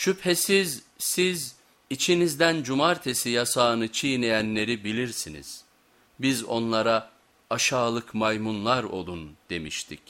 Şüphesiz siz içinizden cumartesi yasağını çiğneyenleri bilirsiniz. Biz onlara aşağılık maymunlar olun demiştik.